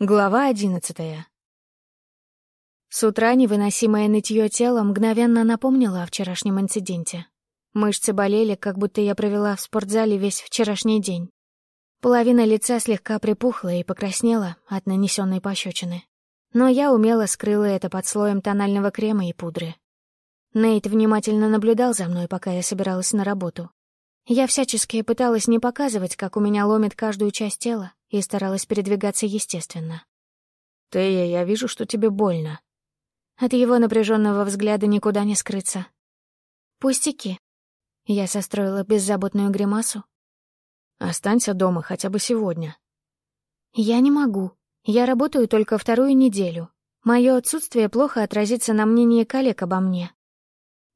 Глава одиннадцатая. С утра невыносимое нытье тела мгновенно напомнило о вчерашнем инциденте. Мышцы болели, как будто я провела в спортзале весь вчерашний день. Половина лица слегка припухла и покраснела от нанесенной пощечины. Но я умело скрыла это под слоем тонального крема и пудры. Нейт внимательно наблюдал за мной, пока я собиралась на работу. Я всячески пыталась не показывать, как у меня ломит каждую часть тела, и старалась передвигаться естественно. «Тея, я вижу, что тебе больно». От его напряженного взгляда никуда не скрыться. «Пустяки». Я состроила беззаботную гримасу. «Останься дома хотя бы сегодня». «Я не могу. Я работаю только вторую неделю. Мое отсутствие плохо отразится на мнении коллег обо мне».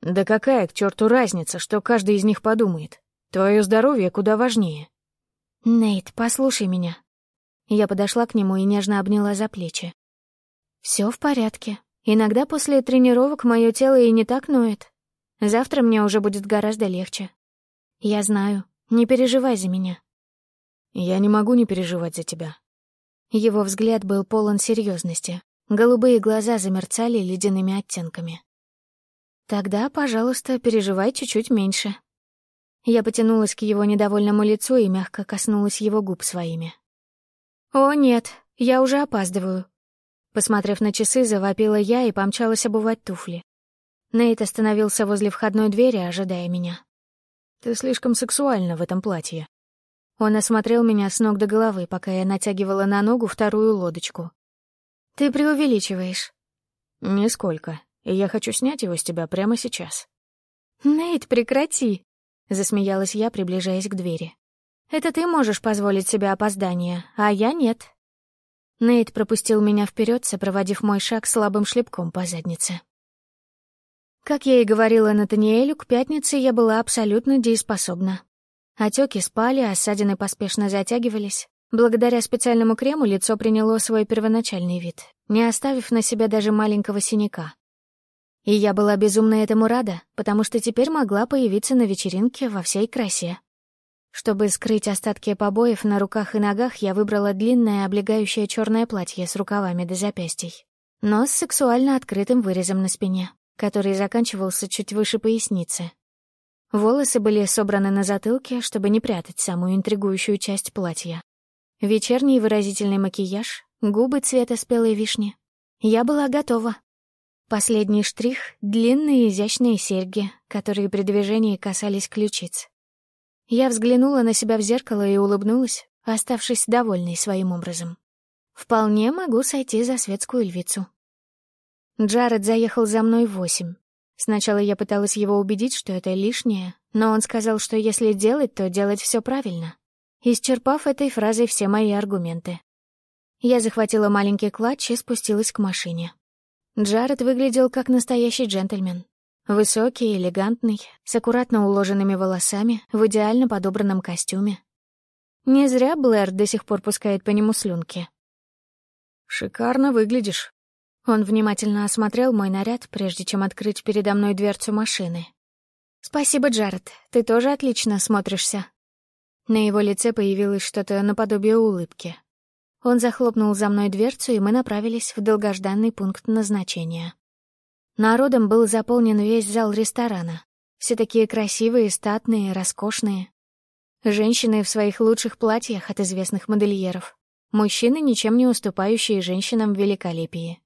«Да какая к черту разница, что каждый из них подумает? Твое здоровье куда важнее. Нейт, послушай меня. Я подошла к нему и нежно обняла за плечи. Все в порядке. Иногда после тренировок мое тело и не так ноет. Завтра мне уже будет гораздо легче. Я знаю. Не переживай за меня. Я не могу не переживать за тебя. Его взгляд был полон серьезности. Голубые глаза замерцали ледяными оттенками. Тогда, пожалуйста, переживай чуть-чуть меньше. Я потянулась к его недовольному лицу и мягко коснулась его губ своими. «О, нет, я уже опаздываю». Посмотрев на часы, завопила я и помчалась обувать туфли. Нейт остановился возле входной двери, ожидая меня. «Ты слишком сексуальна в этом платье». Он осмотрел меня с ног до головы, пока я натягивала на ногу вторую лодочку. «Ты преувеличиваешь». «Нисколько, и я хочу снять его с тебя прямо сейчас». «Нейт, прекрати!» Засмеялась я, приближаясь к двери. «Это ты можешь позволить себе опоздание, а я нет». Нейт пропустил меня вперед, сопроводив мой шаг слабым шлепком по заднице. Как я и говорила Натаниэлю, к пятнице я была абсолютно дееспособна. Отеки спали, ссадины поспешно затягивались. Благодаря специальному крему лицо приняло свой первоначальный вид, не оставив на себя даже маленького синяка. И я была безумно этому рада, потому что теперь могла появиться на вечеринке во всей красе. Чтобы скрыть остатки побоев на руках и ногах, я выбрала длинное облегающее черное платье с рукавами до запястий, но с сексуально открытым вырезом на спине, который заканчивался чуть выше поясницы. Волосы были собраны на затылке, чтобы не прятать самую интригующую часть платья. Вечерний выразительный макияж, губы цвета спелой вишни. Я была готова. Последний штрих — длинные изящные серьги, которые при движении касались ключиц. Я взглянула на себя в зеркало и улыбнулась, оставшись довольной своим образом. Вполне могу сойти за светскую львицу. Джаред заехал за мной в восемь. Сначала я пыталась его убедить, что это лишнее, но он сказал, что если делать, то делать все правильно, исчерпав этой фразой все мои аргументы. Я захватила маленький клатч и спустилась к машине. Джаред выглядел как настоящий джентльмен. Высокий, элегантный, с аккуратно уложенными волосами, в идеально подобранном костюме. Не зря Блэр до сих пор пускает по нему слюнки. «Шикарно выглядишь». Он внимательно осмотрел мой наряд, прежде чем открыть передо мной дверцу машины. «Спасибо, Джаред, ты тоже отлично смотришься». На его лице появилось что-то наподобие улыбки, он захлопнул за мной дверцу, и мы направились в долгожданный пункт назначения. Народом был заполнен весь зал ресторана. Все такие красивые, статные, роскошные. Женщины в своих лучших платьях от известных модельеров. Мужчины, ничем не уступающие женщинам в великолепии.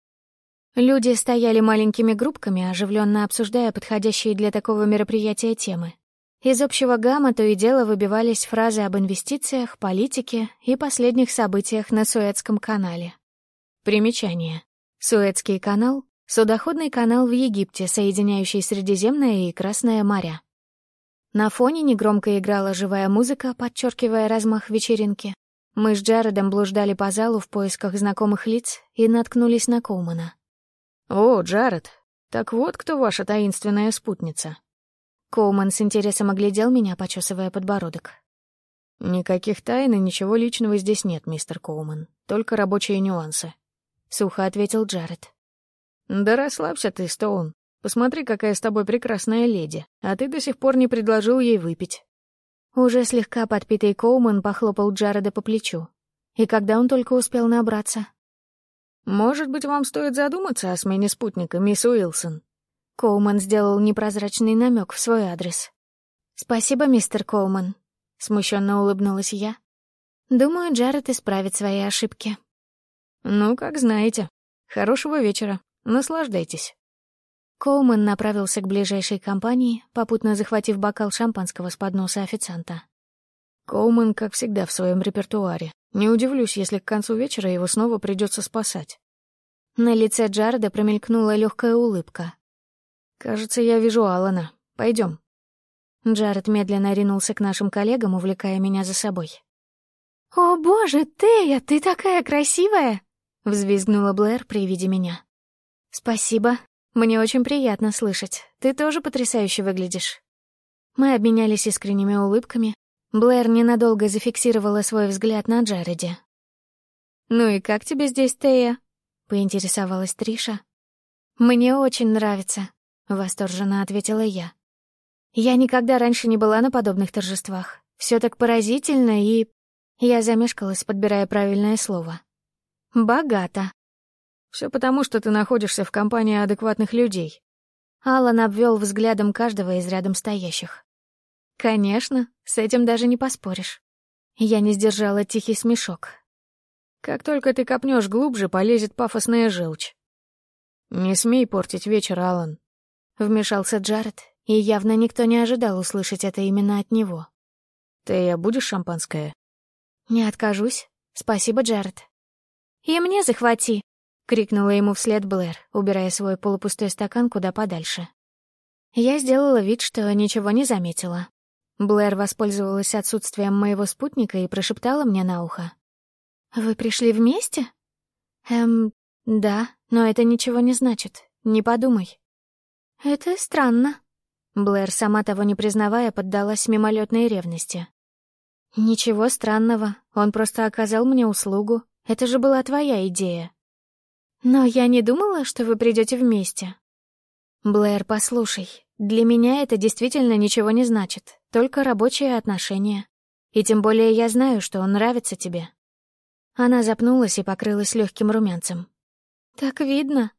Люди стояли маленькими группками, оживленно обсуждая подходящие для такого мероприятия темы. Из общего гамма то и дело выбивались фразы об инвестициях, политике и последних событиях на Суэцком канале. Примечание. Суэцкий канал — судоходный канал в Египте, соединяющий Средиземное и Красное моря. На фоне негромко играла живая музыка, подчеркивая размах вечеринки. Мы с Джаредом блуждали по залу в поисках знакомых лиц и наткнулись на Коумана. «О, Джаред, так вот кто ваша таинственная спутница», Коуман с интересом оглядел меня, почесывая подбородок. «Никаких тайн и ничего личного здесь нет, мистер Коуман. Только рабочие нюансы», — сухо ответил Джаред. «Да расслабься ты, Стоун. Посмотри, какая с тобой прекрасная леди, а ты до сих пор не предложил ей выпить». Уже слегка подпитый Коуман похлопал Джареда по плечу. И когда он только успел набраться, Может быть, вам стоит задуматься о смене спутника, мисс Уилсон?» Коуман сделал непрозрачный намек в свой адрес. «Спасибо, мистер Коуман», — смущенно улыбнулась я. «Думаю, Джаред исправит свои ошибки». «Ну, как знаете. Хорошего вечера. Наслаждайтесь». Коуман направился к ближайшей компании, попутно захватив бокал шампанского с подноса официанта. Коуман, как всегда, в своем репертуаре. Не удивлюсь, если к концу вечера его снова придется спасать. На лице Джареда промелькнула легкая улыбка. «Кажется, я вижу Алана. Пойдем. Джаред медленно ринулся к нашим коллегам, увлекая меня за собой. «О, боже, Тея, ты такая красивая!» — взвизгнула Блэр при виде меня. «Спасибо. Мне очень приятно слышать. Ты тоже потрясающе выглядишь». Мы обменялись искренними улыбками. Блэр ненадолго зафиксировала свой взгляд на Джареде. «Ну и как тебе здесь, Тея?» — поинтересовалась Триша. «Мне очень нравится», — восторженно ответила я. «Я никогда раньше не была на подобных торжествах. Все так поразительно и...» Я замешкалась, подбирая правильное слово. «Богато». Все потому, что ты находишься в компании адекватных людей». Алан обвел взглядом каждого из рядом стоящих. «Конечно, с этим даже не поспоришь». Я не сдержала тихий смешок. «Как только ты копнешь глубже, полезет пафосная желчь». «Не смей портить вечер, Алан», Вмешался Джаред, и явно никто не ожидал услышать это именно от него. «Ты будешь шампанское?» «Не откажусь. Спасибо, Джаред». «И мне захвати!» — крикнула ему вслед Блэр, убирая свой полупустой стакан куда подальше. Я сделала вид, что ничего не заметила. Блэр воспользовалась отсутствием моего спутника и прошептала мне на ухо. «Вы пришли вместе?» «Эм, да, но это ничего не значит. Не подумай». «Это странно». Блэр, сама того не признавая, поддалась мимолетной ревности. «Ничего странного, он просто оказал мне услугу. Это же была твоя идея». «Но я не думала, что вы придете вместе». «Блэр, послушай, для меня это действительно ничего не значит, только рабочие отношения. И тем более я знаю, что он нравится тебе». Она запнулась и покрылась легким румянцем. «Так видно»,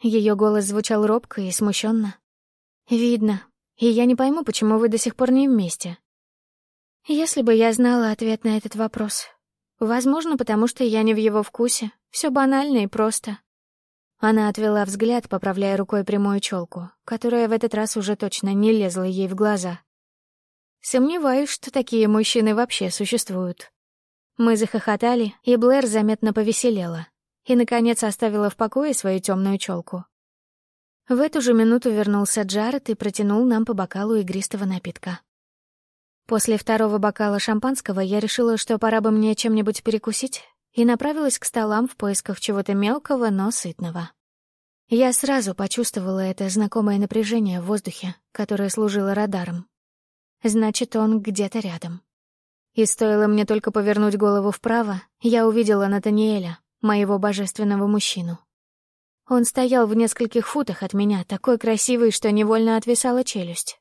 ее голос звучал робко и смущенно. «Видно. И я не пойму, почему вы до сих пор не вместе». Если бы я знала ответ на этот вопрос. Возможно, потому что я не в его вкусе. Все банально и просто. Она отвела взгляд, поправляя рукой прямую челку, которая в этот раз уже точно не лезла ей в глаза. Сомневаюсь, что такие мужчины вообще существуют. Мы захохотали, и Блэр заметно повеселела и, наконец, оставила в покое свою темную челку. В эту же минуту вернулся Джаред и протянул нам по бокалу игристого напитка. После второго бокала шампанского я решила, что пора бы мне чем-нибудь перекусить, и направилась к столам в поисках чего-то мелкого, но сытного. Я сразу почувствовала это знакомое напряжение в воздухе, которое служило радаром. Значит, он где-то рядом. И стоило мне только повернуть голову вправо, я увидела Натаниэля, моего божественного мужчину. Он стоял в нескольких футах от меня, такой красивый, что невольно отвисала челюсть.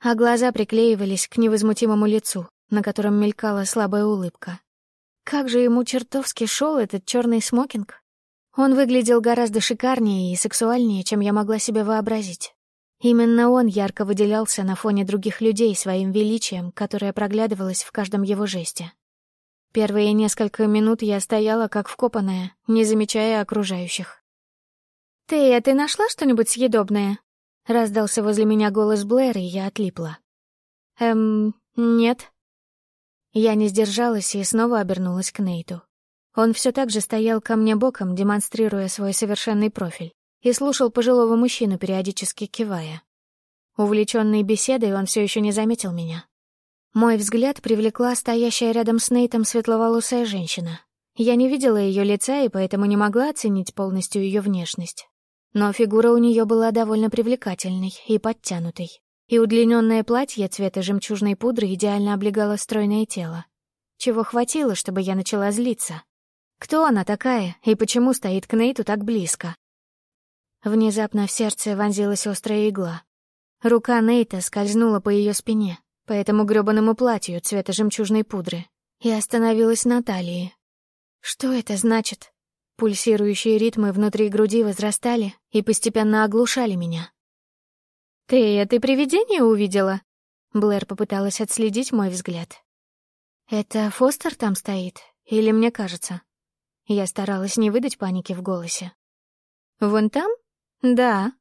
А глаза приклеивались к невозмутимому лицу, на котором мелькала слабая улыбка. Как же ему чертовски шел этот черный смокинг. Он выглядел гораздо шикарнее и сексуальнее, чем я могла себе вообразить. Именно он ярко выделялся на фоне других людей своим величием, которое проглядывалось в каждом его жесте. Первые несколько минут я стояла как вкопанная, не замечая окружающих. «Тея, ты нашла что-нибудь съедобное?» Раздался возле меня голос Блэр, и я отлипла. «Эм, нет». Я не сдержалась и снова обернулась к Нейту. Он все так же стоял ко мне боком, демонстрируя свой совершенный профиль, и слушал пожилого мужчину, периодически кивая. Увлеченный беседой, он все еще не заметил меня. Мой взгляд привлекла стоящая рядом с Нейтом светловолосая женщина. Я не видела ее лица и поэтому не могла оценить полностью ее внешность. Но фигура у нее была довольно привлекательной и подтянутой, и удлиненное платье цвета жемчужной пудры идеально облегало стройное тело. Чего хватило, чтобы я начала злиться? Кто она такая и почему стоит к Нейту так близко? Внезапно в сердце вонзилась острая игла. Рука Нейта скользнула по ее спине, по этому грёбаному платью цвета жемчужной пудры и остановилась на талии. Что это значит? Пульсирующие ритмы внутри груди возрастали и постепенно оглушали меня. «Ты это привидение увидела?» Блэр попыталась отследить мой взгляд. «Это Фостер там стоит? Или мне кажется?» Я старалась не выдать паники в голосе. «Вон там? Да.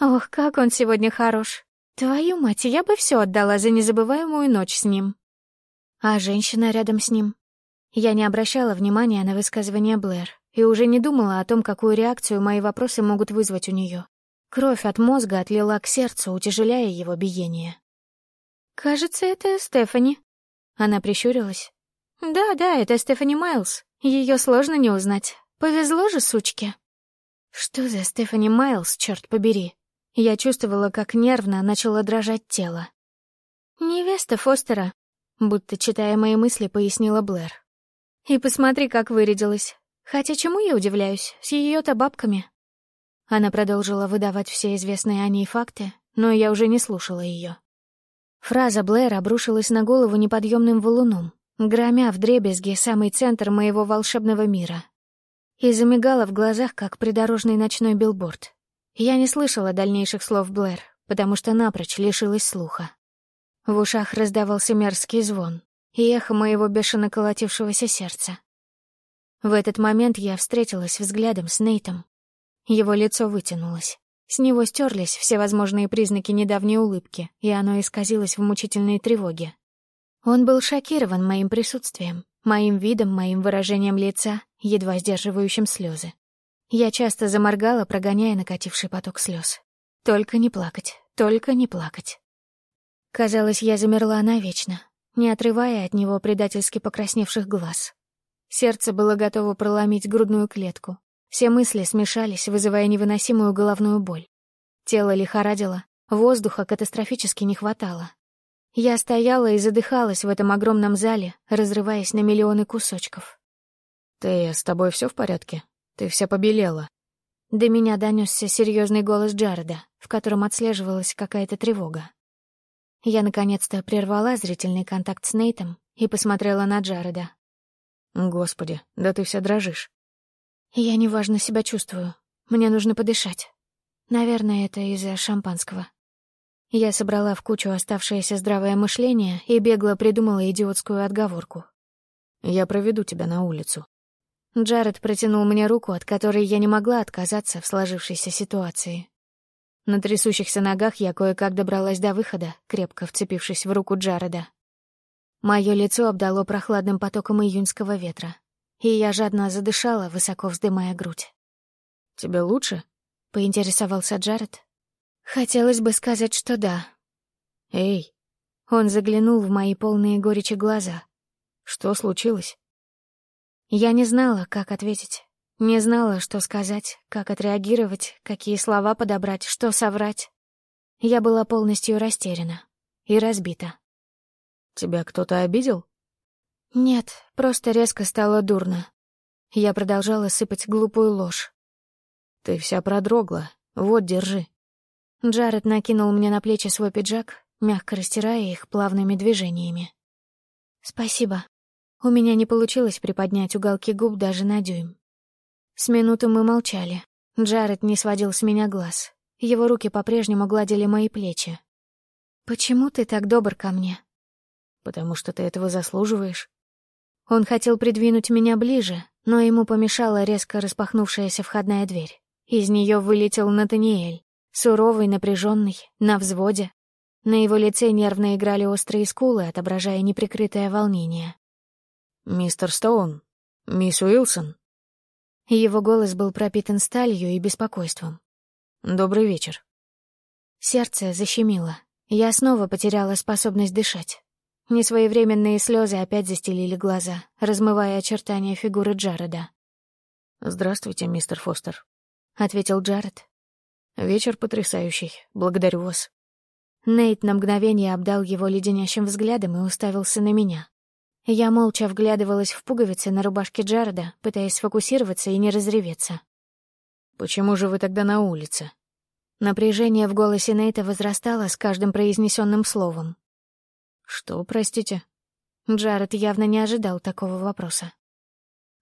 Ох, как он сегодня хорош. Твою мать, я бы все отдала за незабываемую ночь с ним. А женщина рядом с ним? Я не обращала внимания на высказывание Блэр и уже не думала о том, какую реакцию мои вопросы могут вызвать у нее. Кровь от мозга отлила к сердцу, утяжеляя его биение. «Кажется, это Стефани». Она прищурилась. «Да, да, это Стефани Майлз. Ее сложно не узнать. Повезло же, сучке». «Что за Стефани Майлз, черт побери?» Я чувствовала, как нервно начало дрожать тело. «Невеста Фостера», будто читая мои мысли, пояснила Блэр. «И посмотри, как вырядилась. Хотя чему я удивляюсь, с ее-то бабками». Она продолжила выдавать все известные о ней факты, но я уже не слушала ее. Фраза Блэр обрушилась на голову неподъемным валуном, громя в дребезги самый центр моего волшебного мира. И замигала в глазах, как придорожный ночной билборд. Я не слышала дальнейших слов Блэр, потому что напрочь лишилась слуха. В ушах раздавался мерзкий звон и эхо моего бешено колотившегося сердца. В этот момент я встретилась взглядом с Нейтом. Его лицо вытянулось. С него стерлись все возможные признаки недавней улыбки, и оно исказилось в мучительной тревоге. Он был шокирован моим присутствием, моим видом, моим выражением лица, едва сдерживающим слезы. Я часто заморгала, прогоняя накативший поток слез. Только не плакать, только не плакать. Казалось, я замерла навечно, не отрывая от него предательски покрасневших глаз. Сердце было готово проломить грудную клетку. Все мысли смешались, вызывая невыносимую головную боль. Тело лихорадило, воздуха катастрофически не хватало. Я стояла и задыхалась в этом огромном зале, разрываясь на миллионы кусочков. «Ты, с тобой все в порядке?» Ты вся побелела. До меня донесся серьезный голос Джареда, в котором отслеживалась какая-то тревога. Я наконец-то прервала зрительный контакт с Нейтом и посмотрела на Джареда. «Господи, да ты вся дрожишь». «Я неважно себя чувствую. Мне нужно подышать. Наверное, это из-за шампанского». Я собрала в кучу оставшееся здравое мышление и бегло придумала идиотскую отговорку. «Я проведу тебя на улицу. Джаред протянул мне руку, от которой я не могла отказаться в сложившейся ситуации. На трясущихся ногах я кое-как добралась до выхода, крепко вцепившись в руку Джареда. Мое лицо обдало прохладным потоком июньского ветра, и я жадно задышала, высоко вздымая грудь. «Тебе лучше?» — поинтересовался Джаред. «Хотелось бы сказать, что да». «Эй!» Он заглянул в мои полные горечи глаза. «Что случилось?» Я не знала, как ответить. Не знала, что сказать, как отреагировать, какие слова подобрать, что соврать. Я была полностью растеряна и разбита. «Тебя кто-то обидел?» «Нет, просто резко стало дурно». Я продолжала сыпать глупую ложь. «Ты вся продрогла. Вот, держи». Джаред накинул мне на плечи свой пиджак, мягко растирая их плавными движениями. «Спасибо», у меня не получилось приподнять уголки губ даже на дюйм. С минуту мы молчали. Джаред не сводил с меня глаз. Его руки по-прежнему гладили мои плечи. «Почему ты так добр ко мне?» «Потому что ты этого заслуживаешь». Он хотел придвинуть меня ближе, но ему помешала резко распахнувшаяся входная дверь. Из нее вылетел Натаниэль, суровый, напряженный, на взводе. На его лице нервно играли острые скулы, отображая неприкрытое волнение. «Мистер Стоун? Мисс Уилсон?» Его голос был пропитан сталью и беспокойством. «Добрый вечер». Сердце защемило. Я снова потеряла способность дышать. Несвоевременные слезы опять застелили глаза, размывая очертания фигуры Джареда. «Здравствуйте, мистер Фостер», — ответил Джаред. «Вечер потрясающий. Благодарю вас». Нейт на мгновение обдал его леденящим взглядом и уставился на меня. Я молча вглядывалась в пуговицы на рубашке Джареда, пытаясь сфокусироваться и не разреветься. «Почему же вы тогда на улице?» Напряжение в голосе Нейта возрастало с каждым произнесенным словом. «Что, простите?» Джаред явно не ожидал такого вопроса.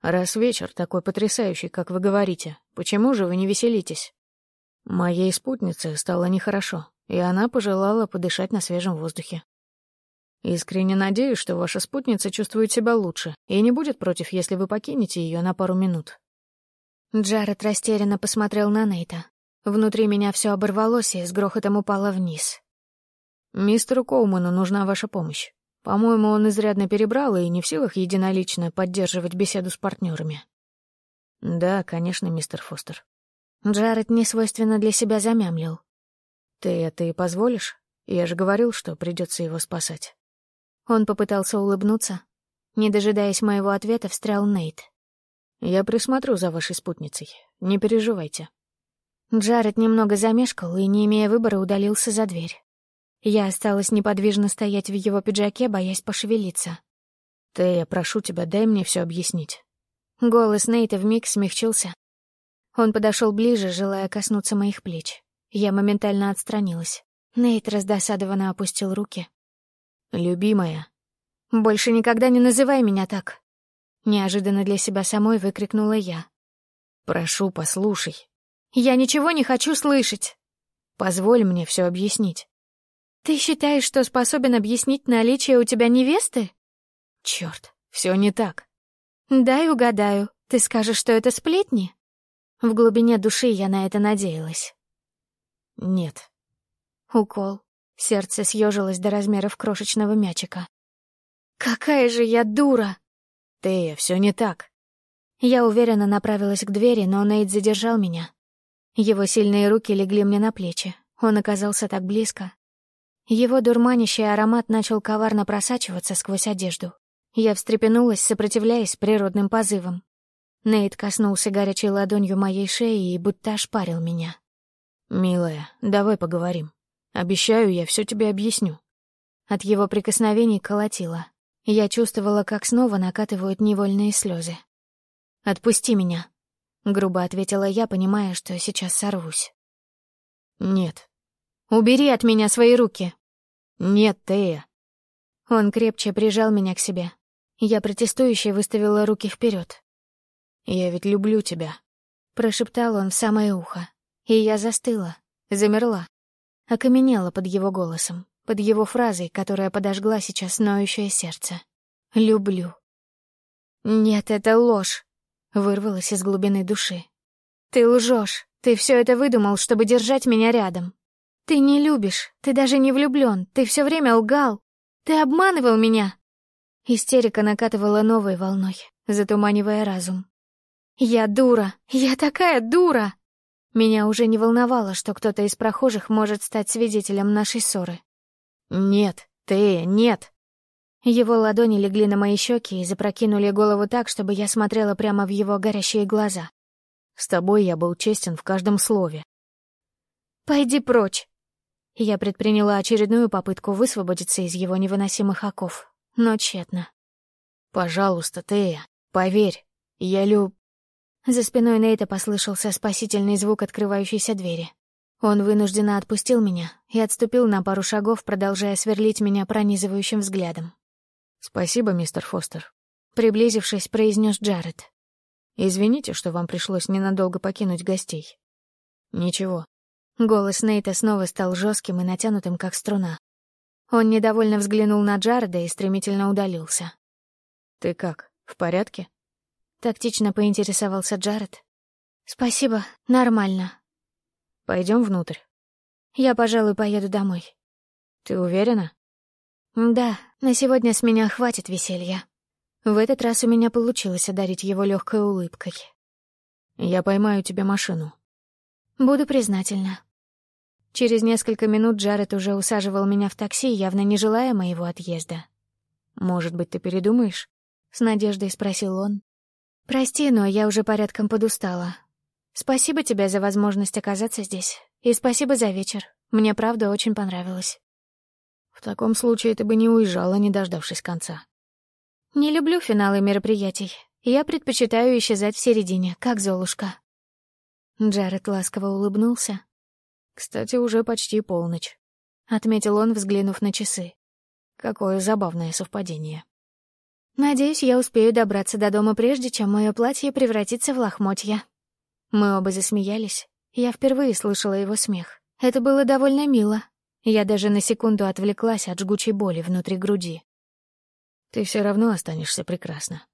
Раз вечер такой потрясающий, как вы говорите, почему же вы не веселитесь? Моей спутнице стало нехорошо, и она пожелала подышать на свежем воздухе. Искренне надеюсь, что ваша спутница чувствует себя лучше и не будет против, если вы покинете ее на пару минут. Джаред растерянно посмотрел на Нейта. Внутри меня все оборвалось и с грохотом упало вниз. «Мистеру Коуману нужна ваша помощь. По-моему, он изрядно перебрал и не в силах единолично поддерживать беседу с партнерами. «Да, конечно, мистер Фостер». Джаред несвойственно для себя замямлил. «Ты это и позволишь? Я же говорил, что придется его спасать». Он попытался улыбнуться. Не дожидаясь моего ответа, встрял Нейт. «Я присмотрю за вашей спутницей. Не переживайте». Джаред немного замешкал и, не имея выбора, удалился за дверь. Я осталась неподвижно стоять в его пиджаке, боясь пошевелиться. «Ты, я прошу тебя, дай мне все объяснить». Голос Нейта вмиг смягчился. Он подошел ближе, желая коснуться моих плеч. Я моментально отстранилась. Нейт раздосадованно опустил руки. «Любимая». «Больше никогда не называй меня так!» Неожиданно для себя самой выкрикнула я. «Прошу, послушай». «Я ничего не хочу слышать!» «Позволь мне все объяснить». «Ты считаешь, что способен объяснить наличие у тебя невесты?» «Чёрт, всё не так». «Дай угадаю, ты скажешь, что это сплетни?» В глубине души я на это надеялась. «Нет». Укол. Сердце съежилось до размеров крошечного мячика. «Какая же я дура!» «Тея, всё не так». Я уверенно направилась к двери, но Нейт задержал меня. Его сильные руки легли мне на плечи. Он оказался так близко, его дурманящий аромат начал коварно просачиваться сквозь одежду. Я встрепенулась, сопротивляясь природным позывам. Нейт коснулся горячей ладонью моей шеи и будто ошпарил меня. «Милая, давай поговорим. Обещаю, я все тебе объясню». От его прикосновений колотило. Я чувствовала, как снова накатывают невольные слезы. «Отпусти меня», — грубо ответила я, понимая, что сейчас сорвусь. «Нет». «Убери от меня свои руки», «Нет, Тея». Он крепче прижал меня к себе. Я протестующе выставила руки вперед. «Я ведь люблю тебя», — прошептал он в самое ухо. И я застыла, замерла, окаменела под его голосом, под его фразой, которая подожгла сейчас ноющее сердце. «Люблю». «Нет, это ложь», — вырвалась из глубины души. «Ты лжешь. Ты все это выдумал, чтобы держать меня рядом. «Ты не любишь, ты даже не влюблен, ты все время лгал, ты обманывал меня!» Истерика накатывала новой волной, затуманивая разум. «Я дура, я такая дура!» Меня уже не волновало, что кто-то из прохожих может стать свидетелем нашей ссоры. «Нет, ты, нет!» Его ладони легли на мои щеки и запрокинули голову так, чтобы я смотрела прямо в его горящие глаза. «С тобой я был честен в каждом слове». «Пойди прочь!» Я предприняла очередную попытку высвободиться из его невыносимых оков, но тщетно. «Пожалуйста, Тея, поверь, я люб...» За спиной Нейта послышался спасительный звук открывающейся двери. Он вынужденно отпустил меня и отступил на пару шагов, продолжая сверлить меня пронизывающим взглядом. «Спасибо, мистер Фостер», — приблизившись, произнес Джаред. «Извините, что вам пришлось ненадолго покинуть гостей». «Ничего, Голос Нейта снова стал жестким и натянутым, как струна. Он недовольно взглянул на Джареда и стремительно удалился. «Ты как, в порядке?» Тактично поинтересовался Джаред. «Спасибо, нормально». Пойдем внутрь». «Я, пожалуй, поеду домой». «Ты уверена?» «Да, на сегодня с меня хватит веселья». В этот раз у меня получилось одарить его легкой улыбкой. «Я поймаю тебе машину». «Буду признательна». Через несколько минут Джаред уже усаживал меня в такси, явно не желая моего отъезда. «Может быть, ты передумаешь?» — с надеждой спросил он. «Прости, но я уже порядком подустала. Спасибо тебе за возможность оказаться здесь. И спасибо за вечер. Мне правда очень понравилось». «В таком случае ты бы не уезжала, не дождавшись конца». «Не люблю финалы мероприятий. Я предпочитаю исчезать в середине, как Золушка». Джаред ласково улыбнулся, «Кстати, уже почти полночь», — отметил он, взглянув на часы. «Какое забавное совпадение». Надеюсь, я успею добраться до дома прежде, чем мое платье превратится в лохмотья. Мы оба засмеялись. Я впервые слышала его смех. Это было довольно мило. Я даже на секунду отвлеклась от жгучей боли внутри груди. Ты все равно останешься прекрасна.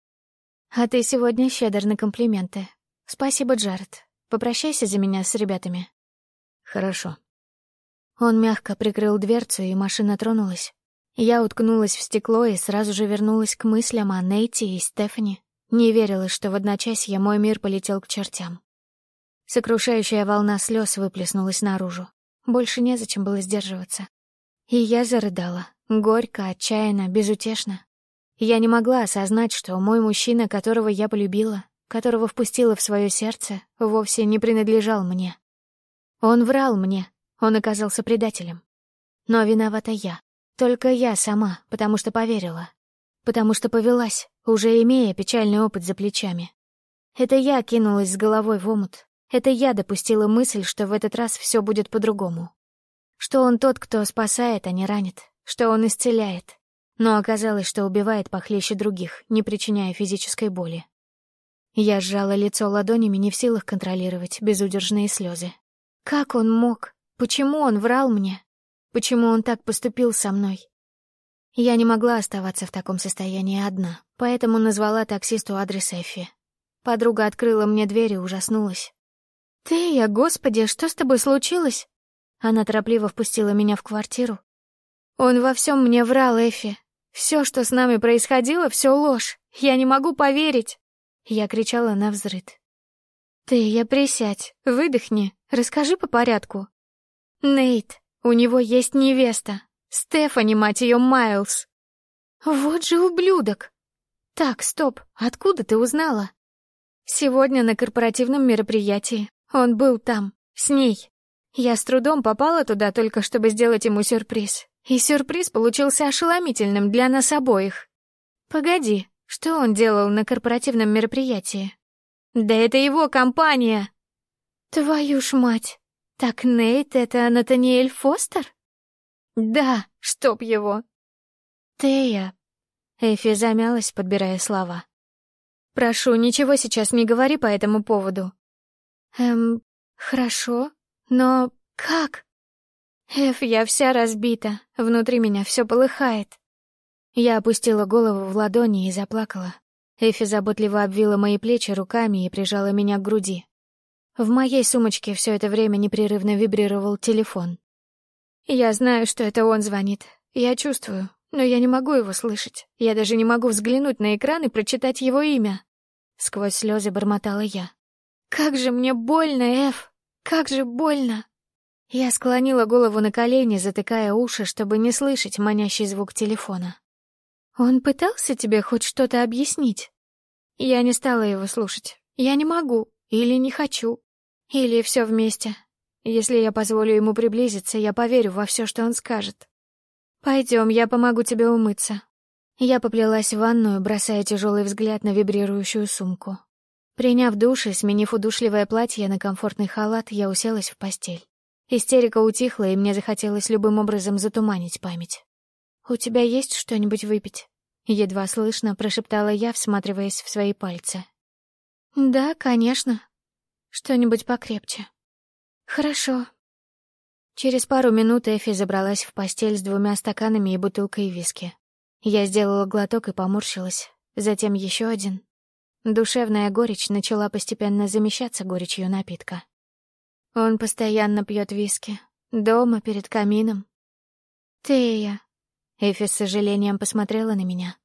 А ты сегодня щедр на комплименты. Спасибо, Джаред. Попрощайся за меня с ребятами. Хорошо. Он мягко прикрыл дверцу, и машина тронулась. Я уткнулась в стекло и сразу же вернулась к мыслям о Нейте и Стефани. Не верила, что в одночасье мой мир полетел к чертям. Сокрушающая волна слез выплеснулась наружу. Больше незачем было сдерживаться. И я зарыдала. Горько, отчаянно, безутешно. Я не могла осознать, что мой мужчина, которого я полюбила, которого впустила в свое сердце, вовсе не принадлежал мне. Он врал мне, он оказался предателем. Но виновата я. Только я сама, потому что поверила. Потому что повелась, уже имея печальный опыт за плечами. Это я кинулась с головой в омут. Это я допустила мысль, что в этот раз все будет по-другому. Что он тот, кто спасает, а не ранит. Что он исцеляет. Но оказалось, что убивает похлеще других, не причиняя физической боли. Я сжала лицо ладонями, не в силах контролировать безудержные слезы. Как он мог? Почему он врал мне? Почему он так поступил со мной? Я не могла оставаться в таком состоянии одна, поэтому назвала таксисту адрес Эффи. Подруга открыла мне дверь и ужаснулась. «Ты, я, господи, что с тобой случилось?» Она торопливо впустила меня в квартиру. «Он во всем мне врал, Эфи. Все, что с нами происходило, все ложь. Я не могу поверить!» Я кричала на взрыд. «Ты, я присядь, выдохни, расскажи по порядку». «Нейт, у него есть невеста. Стефани, мать ее, Майлз». «Вот же ублюдок!» «Так, стоп, откуда ты узнала?» «Сегодня на корпоративном мероприятии. Он был там, с ней. Я с трудом попала туда только, чтобы сделать ему сюрприз. И сюрприз получился ошеломительным для нас обоих. Погоди, что он делал на корпоративном мероприятии? Да это его компания. Твою ж мать. Так Нейт — это Натаниэль Фостер? Да, чтоб его. Тея. Эфи замялась, подбирая слова. Прошу, ничего сейчас не говори по этому поводу. Эм, хорошо, но как? Эф, я вся разбита, внутри меня все полыхает. Я опустила голову в ладони и заплакала. Эфи заботливо обвила мои плечи руками и прижала меня к груди. В моей сумочке все это время непрерывно вибрировал телефон. Я знаю, что это он звонит. Я чувствую, но я не могу его слышать. Я даже не могу взглянуть на экран и прочитать его имя. Сквозь слезы бормотала я. «Как же мне больно, Эф! Как же больно!» Я склонила голову на колени, затыкая уши, чтобы не слышать манящий звук телефона. «Он пытался тебе хоть что-то объяснить?» Я не стала его слушать. Я не могу, или не хочу, или все вместе. Если я позволю ему приблизиться, я поверю во все, что он скажет. Пойдем, я помогу тебе умыться. Я поплелась в ванную, бросая тяжелый взгляд на вибрирующую сумку. Приняв душ и сменив удушливое платье на комфортный халат, я уселась в постель. Истерика утихла, и мне захотелось любым образом затуманить память. «У тебя есть что-нибудь выпить?» Едва слышно прошептала я, всматриваясь в свои пальцы. «Да, конечно. Что-нибудь покрепче». «Хорошо». Через пару минут Эфи забралась в постель с двумя стаканами и бутылкой виски. Я сделала глоток и поморщилась, затем еще один. Душевная горечь начала постепенно замещаться горечью напитка. Он постоянно пьет виски. Дома, перед камином. «Тея, Эфи с сожалением посмотрела на меня.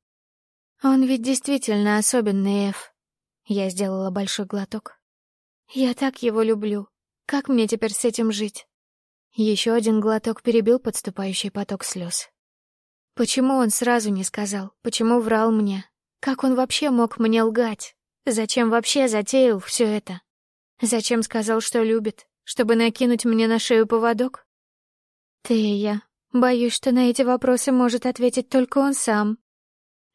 «Он ведь действительно особенный, Эф». Я сделала большой глоток. «Я так его люблю. Как мне теперь с этим жить?» Еще один глоток перебил подступающий поток слез. Почему он сразу не сказал? Почему врал мне? Как он вообще мог мне лгать? Зачем вообще затеял все это? Зачем сказал, что любит? Чтобы накинуть мне на шею поводок? Ты и я, Боюсь, что на эти вопросы может ответить только он сам.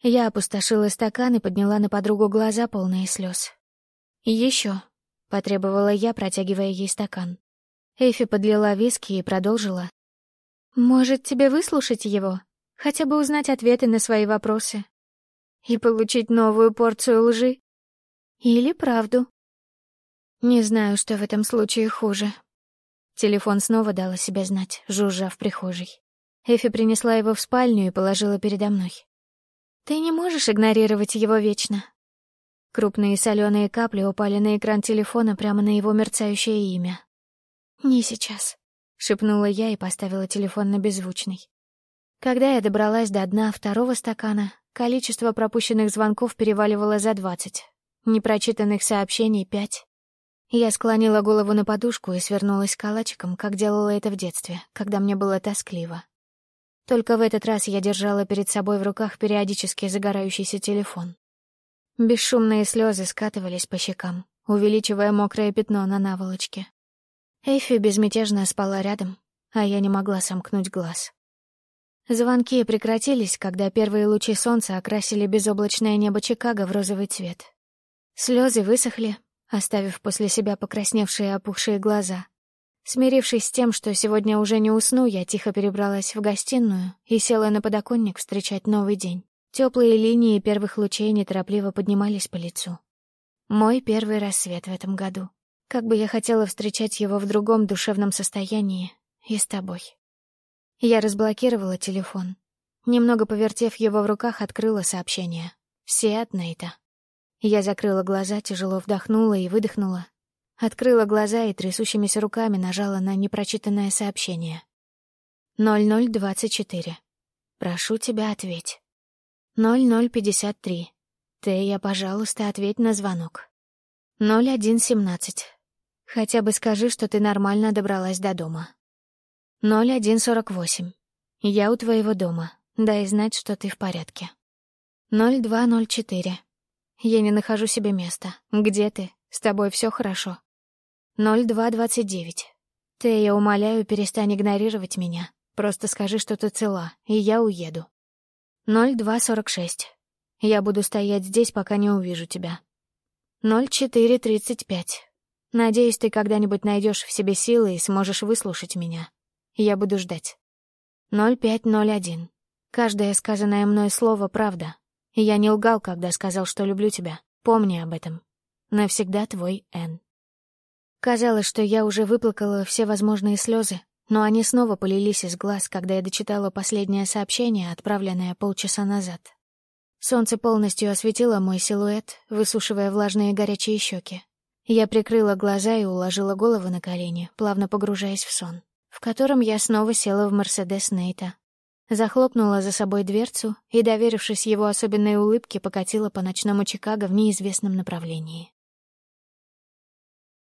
Я опустошила стакан и подняла на подругу глаза, полные слез. Еще, потребовала я, протягивая ей стакан. Эфи подлила виски и продолжила. «Может, тебе выслушать его? Хотя бы узнать ответы на свои вопросы?» и получить новую порцию лжи. Или правду. Не знаю, что в этом случае хуже. Телефон снова дал о себе знать, жужжа в прихожей. Эфи принесла его в спальню и положила передо мной. «Ты не можешь игнорировать его вечно». Крупные соленые капли упали на экран телефона прямо на его мерцающее имя. «Не сейчас», — шепнула я и поставила телефон на беззвучный. Когда я добралась до дна второго стакана, количество пропущенных звонков переваливало за двадцать, непрочитанных сообщений — пять. Я склонила голову на подушку и свернулась калачиком, как делала это в детстве, когда мне было тоскливо. Только в этот раз я держала перед собой в руках периодически загорающийся телефон. Бесшумные слезы скатывались по щекам, увеличивая мокрое пятно на наволочке. Эйфи безмятежно спала рядом, а я не могла сомкнуть глаз. Звонки прекратились, когда первые лучи солнца окрасили безоблачное небо Чикаго в розовый цвет. Слезы высохли, оставив после себя покрасневшие опухшие глаза. Смирившись с тем, что сегодня уже не усну, я тихо перебралась в гостиную и села на подоконник встречать новый день. Теплые линии первых лучей неторопливо поднимались по лицу. Мой первый рассвет в этом году. Как бы я хотела встречать его в другом душевном состоянии и с тобой. Я разблокировала телефон. Немного повертев его в руках, открыла сообщение. Все от Нейта. Я закрыла глаза, тяжело вдохнула и выдохнула. Открыла глаза и трясущимися руками нажала на непрочитанное сообщение. 0024. Прошу тебя, ответь. 0053. Тея, пожалуйста, ответь на звонок. 0117. Хотя бы скажи, что ты нормально добралась до дома. 0148. Я у твоего дома. Дай знать, что ты в порядке. 0204. Я не нахожу себе места. Где ты? С тобой все хорошо. 0229. Ты, я умоляю, перестань игнорировать меня. Просто скажи, что ты цела, и я уеду. 0246. Я буду стоять здесь, пока не увижу тебя. 0435. Надеюсь, ты когда-нибудь найдешь в себе силы и сможешь выслушать меня. Я буду ждать. 0501. Каждое сказанное мной слово — правда. Я не лгал, когда сказал, что люблю тебя. Помни об этом. Навсегда твой Н. Казалось, что я уже выплакала все возможные слезы, но они снова полились из глаз, когда я дочитала последнее сообщение, отправленное полчаса назад. Солнце полностью осветило мой силуэт, высушивая влажные горячие щеки. Я прикрыла глаза и уложила голову на колени, плавно погружаясь в сон в котором я снова села в Мерседес Нейта. Захлопнула за собой дверцу и, доверившись его особенной улыбке, покатила по ночному Чикаго в неизвестном направлении.